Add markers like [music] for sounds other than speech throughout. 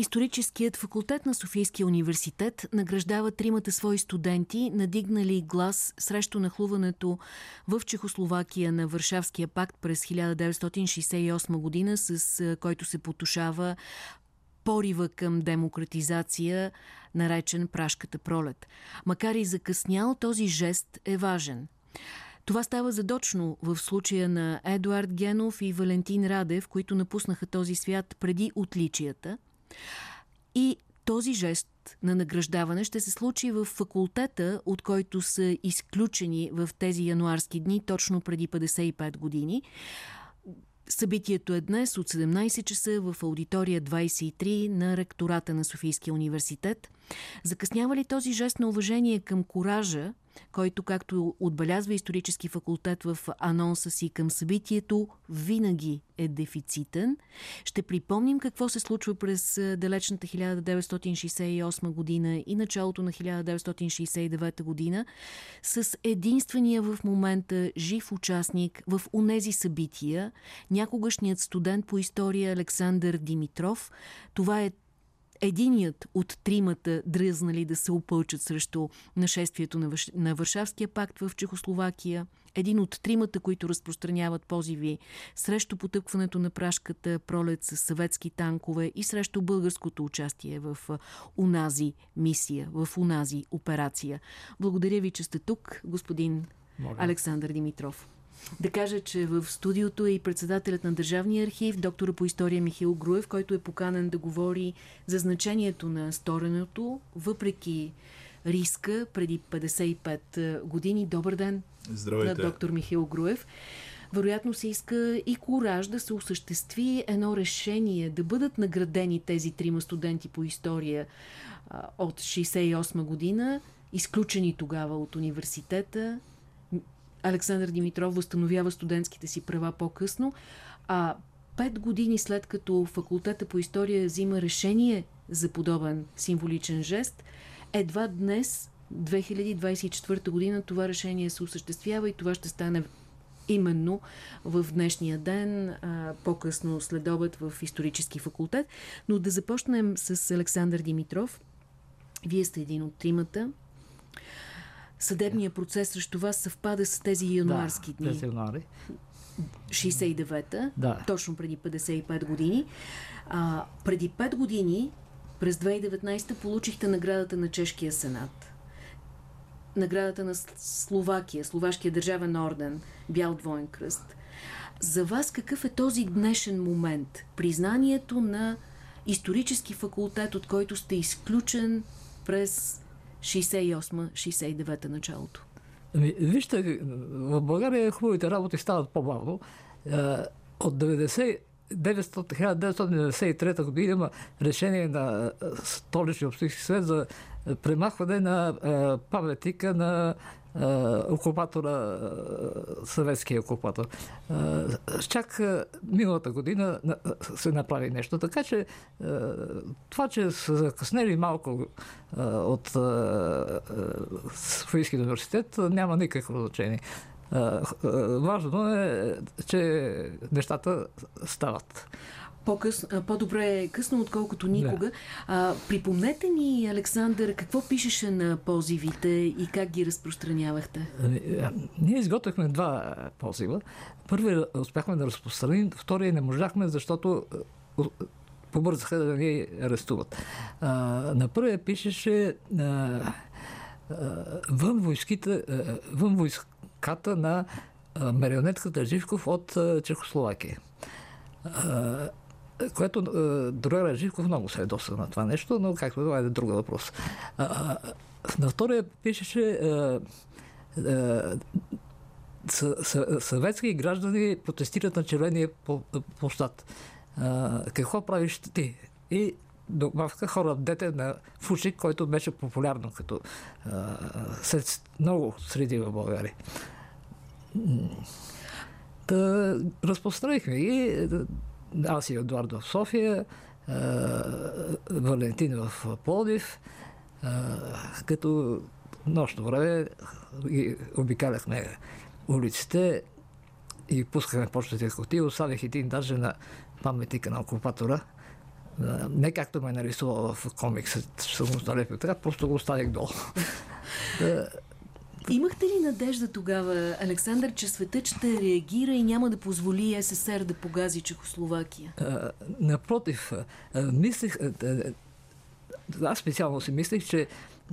Историческият факултет на Софийския университет награждава тримата свои студенти, надигнали глас срещу нахлуването в Чехословакия на Варшавския пакт през 1968 година, с който се потушава порива към демократизация, наречен Прашката пролет. Макар и закъснял, този жест е важен. Това става задочно в случая на Едуард Генов и Валентин Радев, които напуснаха този свят преди отличията – и този жест на награждаване ще се случи в факултета, от който са изключени в тези януарски дни, точно преди 55 години. Събитието е днес от 17 часа в аудитория 23 на ректората на Софийския университет. Закъснява ли този жест на уважение към коража, който, както отбелязва исторически факултет в анонса си към събитието, винаги е дефицитен. Ще припомним какво се случва през далечната 1968 година и началото на 1969 година с единствения в момента жив участник в унези събития, някогашният студент по история Александър Димитров. Това е единият от тримата дръзнали да се опълчат срещу нашествието на, Въш... на Варшавския пакт в Чехословакия, един от тримата, които разпространяват позиви срещу потъпването на прашката пролет с съветски танкове и срещу българското участие в унази мисия, в унази операция. Благодаря ви, че сте тук, господин Моля. Александър Димитров. Да кажа, че в студиото е и председателят на Държавния архив, доктора по история Михил Груев, който е поканен да говори за значението на стореното, въпреки риска преди 55 години. Добър ден Здравейте. на доктор Михил Груев. Вероятно се иска и кураж да се осъществи едно решение, да бъдат наградени тези трима студенти по история от 68 година, изключени тогава от университета, Александър Димитров възстановява студентските си права по-късно, а пет години след като факултета по история взима решение за подобен символичен жест, едва днес, 2024 година, това решение се осъществява и това ще стане именно в днешния ден, по-късно след обед в исторически факултет. Но да започнем с Александър Димитров. Вие сте един от тримата. Съдебният процес срещу вас съвпада с тези януарски да, дни. януари. 69-та, да. точно преди 55 години. А, преди 5 години, през 2019 получихте наградата на Чешкия сенат. Наградата на Словакия, Словашкия държавен орден, Бял двоен кръст. За вас какъв е този днешен момент? Признанието на исторически факултет, от който сте изключен през 68-69 началото? Ами, вижте, в България хубавите работи стават по-бавно. Е, от 90 1993 година има решение на е, столичния общински съвет за премахване на е, паметника на окупатора, е, съветския окупатор. Чак миналата година се направи нещо. Така че това, че са закъснели малко от Софийския университет, няма никакво значение. Важно е, че нещата стават по-добре е късно, отколкото никога. Да. А, припомнете ни, Александър, какво пишеше на позивите и как ги разпространявахте? Ние изготвихме два позива. Първи успяхме да разпространим, втория не можахме, защото побързаха да ни арестуват. А, на първия пишеше а, а, вън, войските, а, вън войската на марионетката Живков от Чехословакия което е, Дрогера Живков много се ядоса на това нещо, но както това е друг въпрос. На втория пишеше а, а, съветски граждани протестират на червения площад. какво правиш ти? И добавка хора дете на Фушик, който беше популярно като а, след много среди в България. Та, разпространихме и аз и Едуардо в София, Валентин в Плодив, като нощно време обикаляхме улиците и пускахме почтите кутии. Оставих един даже на паметника на окупатора не както ме нарисува в комикса, ще го налепил така, просто го оставих долу. [laughs] Имахте ли надежда тогава, Александър, че светът ще реагира и няма да позволи СССР да погази Чехословакия? А, напротив, а, мислих, а, аз специално си мислих, че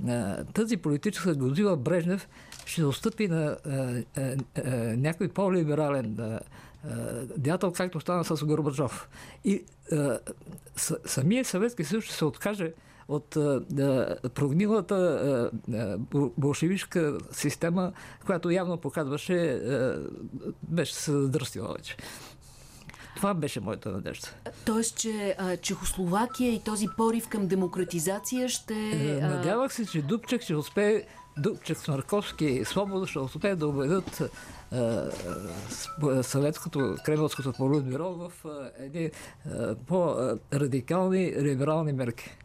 а, тази политическа година Брежнев ще отстъпи на а, а, а, някой по-либерален дятел, както стана с Горбачов. И а, с, самият Съветски съюз ще се откаже от а, прогнилата а, болшевишка система, която явно показваше, беше се задръстила вече. Това беше моята надежда. Тоест, че а, Чехословакия и този порив към демократизация ще... А... Надявах се, че Дубчек ще успее Дубчек, Смарковски и Свобода ще успеят да убедят съветското, кремълското полудбюро в едни по-радикални либерални мерки.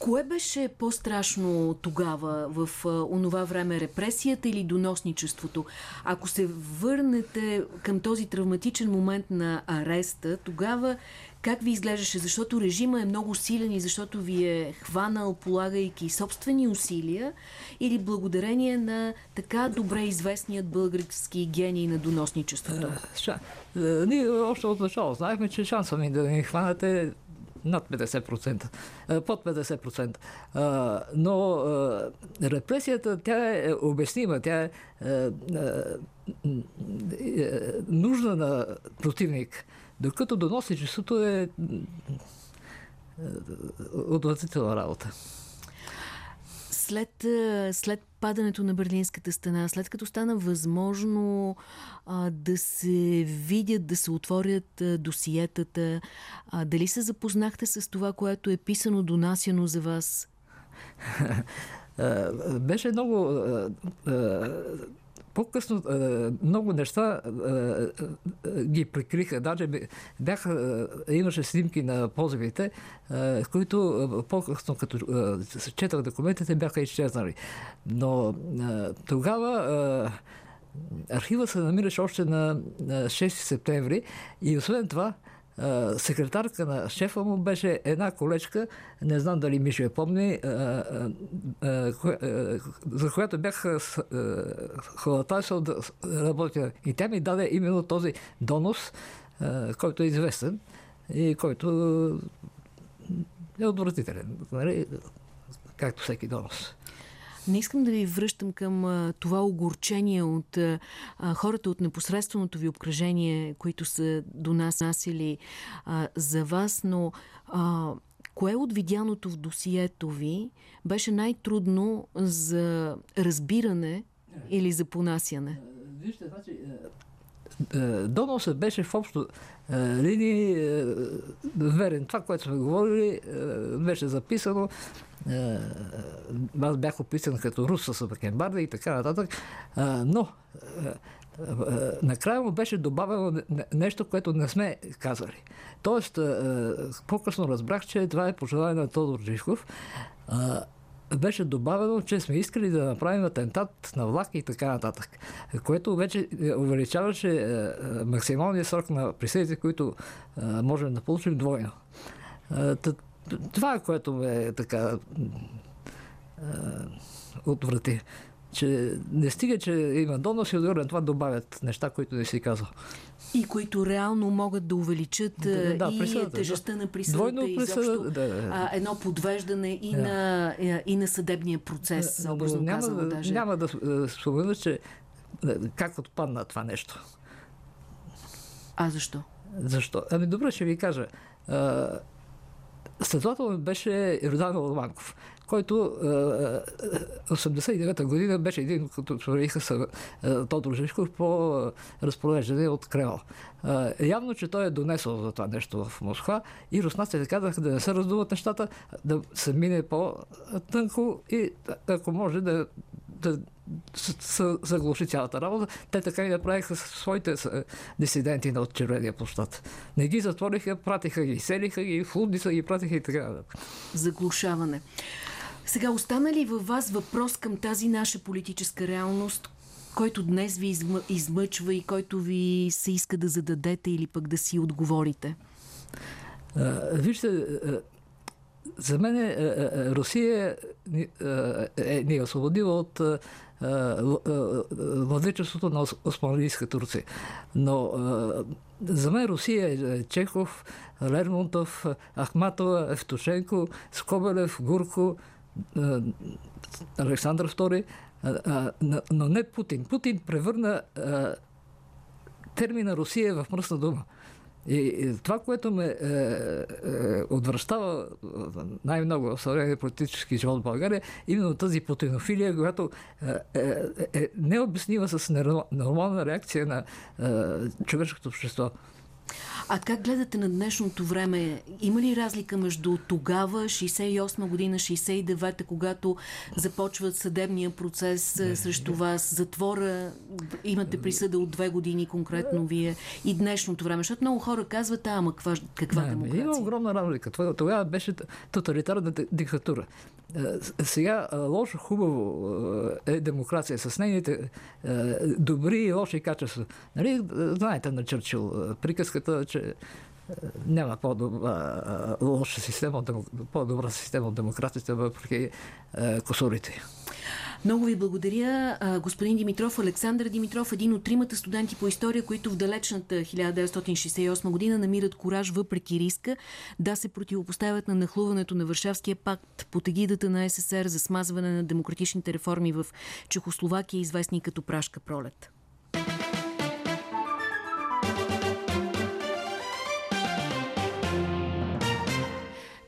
Кое беше по-страшно тогава, в онова време, репресията или доносничеството? Ако се върнете към този травматичен момент на ареста, тогава как ви изглеждаше? Защото режима е много силен и защото ви е хванал, полагайки собствени усилия или благодарение на така добре известният български гений на доносничеството? Е, ние още от начало знаехме, че шанса ми да ни хванете над 50%, под 50%. Но репресията, тя е обяснима, тя е, е, е нужна на противник, докато доносничеството е отвратителна работа. След, след падането на Берлинската стена, след като стана възможно а, да се видят, да се отворят а, досиетата, а, дали се запознахте с това, което е писано, донасяно за вас? [laughs] Беше много по-късно много неща ги прикриха. Даже бяха, имаше снимки на позивите, които по-късно, като четах документите, бяха изчезнали. Но тогава архива се намираше още на 6 септември и освен това секретарка на шефа му беше една колечка, не знам дали ми ще помни, за която бях ходатайствал да работя. И тя ми даде именно този донос, който е известен и който е отвратителен, нали? както всеки донос. Не искам да ви връщам към а, това огорчение от а, хората от непосредственото ви обкръжение, които са донасили а, за вас, но а, кое от видяното в досието ви беше най-трудно за разбиране или за понасяне? Вижте, значи, доносът беше в общо линии верен. Това, което сме говорили, беше записано. Аз бях описан като рус с Бакенбарда и така нататък. Но накрая му беше добавено нещо, което не сме казали. Тоест, по-късно разбрах, че това е пожелание на Тодор Живков беше добавено, че сме искали да направим атентат на влак и така нататък, което вече е, увеличаваше е, е, максималния срок на присъдите, които можем да получим двойно. Това е което ме така отврати че не стига, че има донос и отгоре това добавят неща, които не си казал. И които реално могат да увеличат да, да, и тежестта да. на присъдата Двойно присъда, да, да. едно подвеждане и, да. на, и на съдебния процес, да, образно няма, казано даже. Няма да спомена, че как отпадна това нещо. А защо? Защо? Ами добре, ще ви кажа. Следовател беше Йордан Ломанков, който 89-та година беше един, като твориха с Тодор Живков по разпореждане от Кремъл. Явно, че той е донесъл за това нещо в Москва и руснаците казаха да не се раздуват нещата, да се мине по-тънко и ако може да, да заглуши цялата работа. Те така и направиха своите дисиденти на от червения площад. Не ги затвориха, пратиха ги, селиха ги, в лудница ги пратиха и така. Заглушаване. Сега остана ли във вас въпрос към тази наша политическа реалност, който днес ви измъчва и който ви се иска да зададете или пък да си отговорите? Вижте, за мен Русия е ни е освободила от владичеството на Османлийска Турция. Но за мен Русия е Чехов, Лермонтов, Ахматова, Евтушенко, Скобелев, Гурко, Александър II, но не Путин. Путин превърна термина Русия в мръсна дума. И това, което ме е, е, отвръщава най-много в съвременния политически живот в България, именно тази путинофилия, която е, е, е необяснима с нормална реакция на е, човешкото общество. А как гледате на днешното време? Има ли разлика между тогава, 68 година, 69-та, когато започва съдебния процес не, срещу не. вас, затвора, имате присъда от две години конкретно вие и днешното време? Защото много хора казват, а, ама каква, каква не, демокрация? Има огромна разлика. Тогава беше тоталитарна диктатура. Сега лошо, хубаво е демокрация с нейните добри и лоши качества. Нали, знаете на Чърчил приказката, че няма по-добра лоша система, по-добра система от демокрацията, въпреки косурите. Много ви благодаря, господин Димитров. Александър Димитров, един от тримата студенти по история, които в далечната 1968 година намират кораж въпреки риска да се противопоставят на нахлуването на Варшавския пакт под егидата на СССР за смазване на демократичните реформи в Чехословакия, известни като Прашка пролет.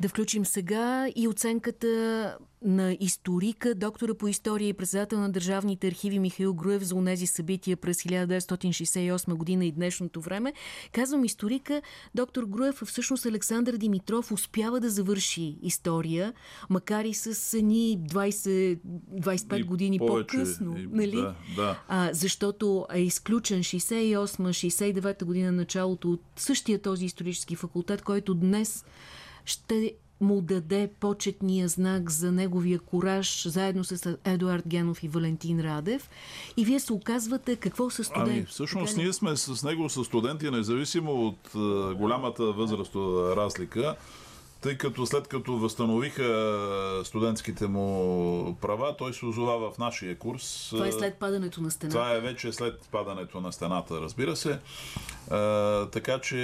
Да включим сега и оценката на историка, доктора по история и председател на Държавните архиви Михаил Груев за унези събития през 1968 година и днешното време. Казвам историка, доктор Груев, всъщност Александър Димитров успява да завърши история, макар и с ни 20-25 години по-късно. Нали? Да, да. А, защото е изключен 68-69 година началото от същия този исторически факултет, който днес ще му даде почетния знак за неговия кураж, заедно с Едуард Генов и Валентин Радев. И вие се оказвате какво са студенти? Ами, всъщност ние сме с него с студенти, независимо от uh, голямата възрастова разлика тъй като след като възстановиха студентските му права, той се озова в нашия курс. Това е след падането на стената. Това е вече след падането на стената, разбира се. А, така че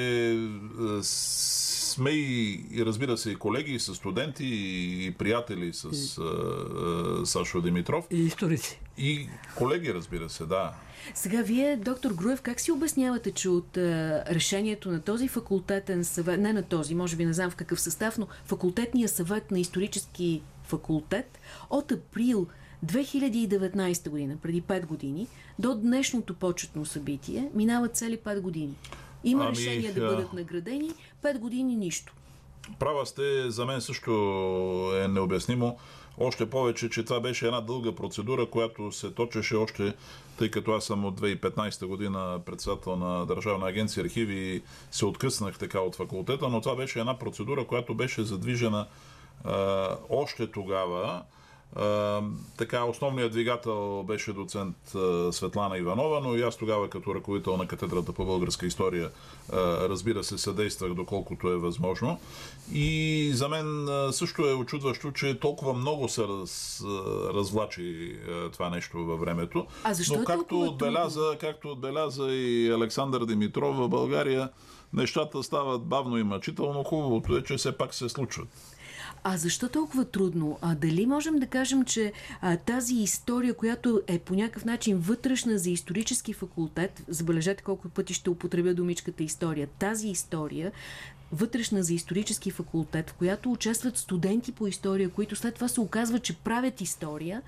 сме и, и разбира се, и колеги, и с студенти, и, приятели с и... а, Сашо Димитров. И историци. И колеги, разбира се, да. Сега вие, доктор Груев, как си обяснявате, че от а, решението на този факултетен съвет, не на този, може би не знам в какъв състав, но факултетния съвет на исторически факултет от април 2019 година, преди 5 години, до днешното почетно събитие, минават цели 5 години. Има ами, решение да бъдат наградени, 5 години нищо. Права сте, за мен също е необяснимо. Още повече, че това беше една дълга процедура, която се точеше още, тъй като аз съм от 2015 година председател на Държавна агенция архиви и се откъснах така от факултета, но това беше една процедура, която беше задвижена а, още тогава така, основният двигател беше доцент Светлана Иванова, но и аз тогава като ръководител на катедрата по българска история разбира се съдействах доколкото е възможно. И за мен също е очудващо, че толкова много се раз, развлачи това нещо във времето. А защо но е както отбеляза, както отбеляза и Александър Димитров в България, нещата стават бавно и мъчително. Хубавото е, че все пак се случват. А защо толкова трудно? А дали можем да кажем, че а, тази история, която е по някакъв начин вътрешна за исторически факултет, забележете колко пъти ще употребя думичката история, тази история вътрешна за исторически факултет, в която участват студенти по история, които след това се оказва, че правят история,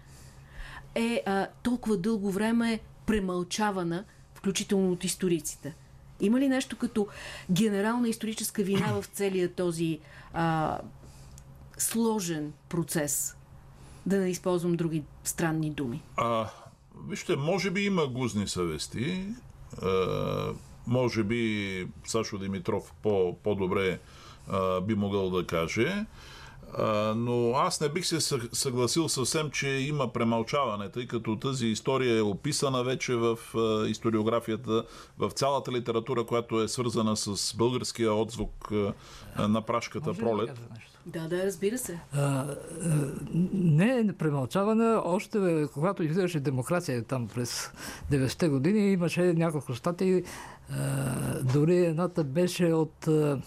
е а, толкова дълго време премълчавана, включително от историците. Има ли нещо като генерална историческа вина в целия този а, сложен процес. Да не използвам други странни думи. А, вижте, може би има гузни съвести. А, може би Сашо Димитров по, по-добре а, би могъл да каже. но аз не бих се съгласил съвсем, че има премълчаване, тъй като тази история е описана вече в историографията, в цялата литература, която е свързана с българския отзвук на прашката Може пролет. Да, да, разбира се. А, а, не е премълчаване. Още когато излизаше демокрация там през 90-те години, имаше няколко статии. А, дори едната беше от а,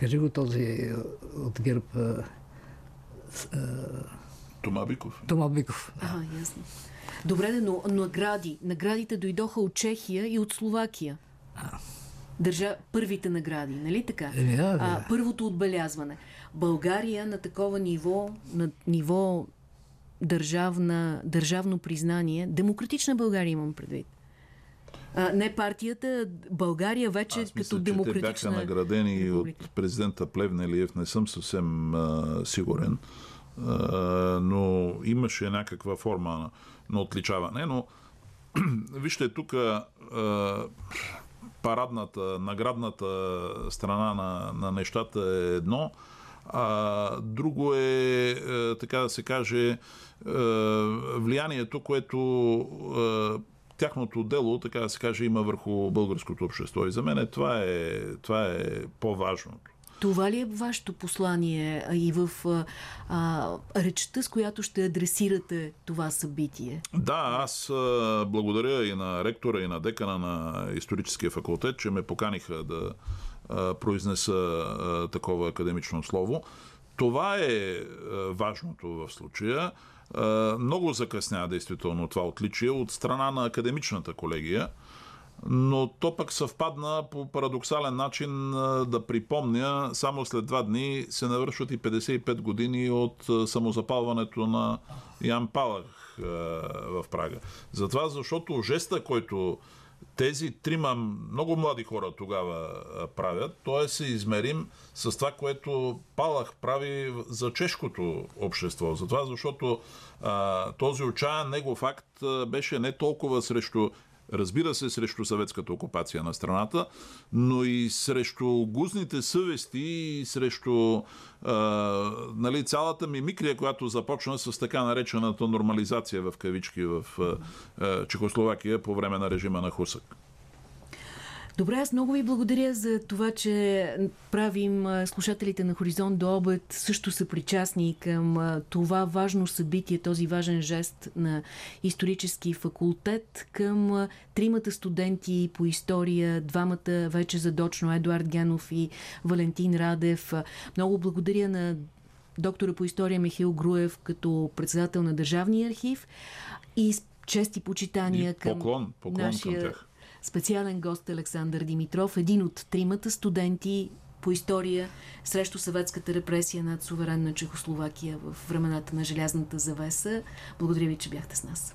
Кажи го този от ГЕРБ. Тома Биков. Тома Биков. Ага, ясно. Добре, но награди. Наградите дойдоха от Чехия и от Словакия. Държа първите награди, нали така? Е, да, да. А, първото отбелязване. България на такова ниво, на ниво държавна, държавно признание, демократична България имам предвид. А, не партията, България вече Аз мисля, като демократична... Те бяха наградени република. от президента Плевнелиев, не съм съвсем а, сигурен, а, но имаше някаква форма на, на отличаване. Но [clears throat] вижте тук парадната, наградната страна на, на нещата е едно, а друго е, така да се каже, влиянието, което тяхното дело, така да се каже, има върху българското общество. И за мен това е, това е по-важното. Това ли е вашето послание и в а, речта, с която ще адресирате това събитие? Да, аз благодаря и на ректора, и на декана на историческия факултет, че ме поканиха да произнеса такова академично слово. Това е важното в случая. Много закъсня действително това отличие от страна на академичната колегия, но то пък съвпадна по парадоксален начин да припомня, само след два дни се навършват и 55 години от самозапалването на Ян Палах в Прага. Затова, защото жеста, който тези трима много млади хора тогава правят, той е се измерим с това, което Палах прави за чешкото общество. Затова, защото а, този отчаян негов акт беше не толкова срещу разбира се, срещу съветската окупация на страната, но и срещу гузните съвести и срещу а, нали, цялата мимикрия, която започна с така наречената нормализация в кавички в а, Чехословакия по време на режима на Хусък. Добре, аз много ви благодаря за това, че правим слушателите на Хоризонт до обед също са причастни към това важно събитие, този важен жест на исторически факултет към тримата студенти по история, двамата вече задочно, Едуард Генов и Валентин Радев. Много благодаря на доктора по история Михаил Груев като председател на Държавния архив и чести почитания и към поклон, поклон нашия към тях специален гост Александър Димитров, един от тримата студенти по история срещу съветската репресия над суверенна Чехословакия в времената на желязната завеса. Благодаря ви, че бяхте с нас.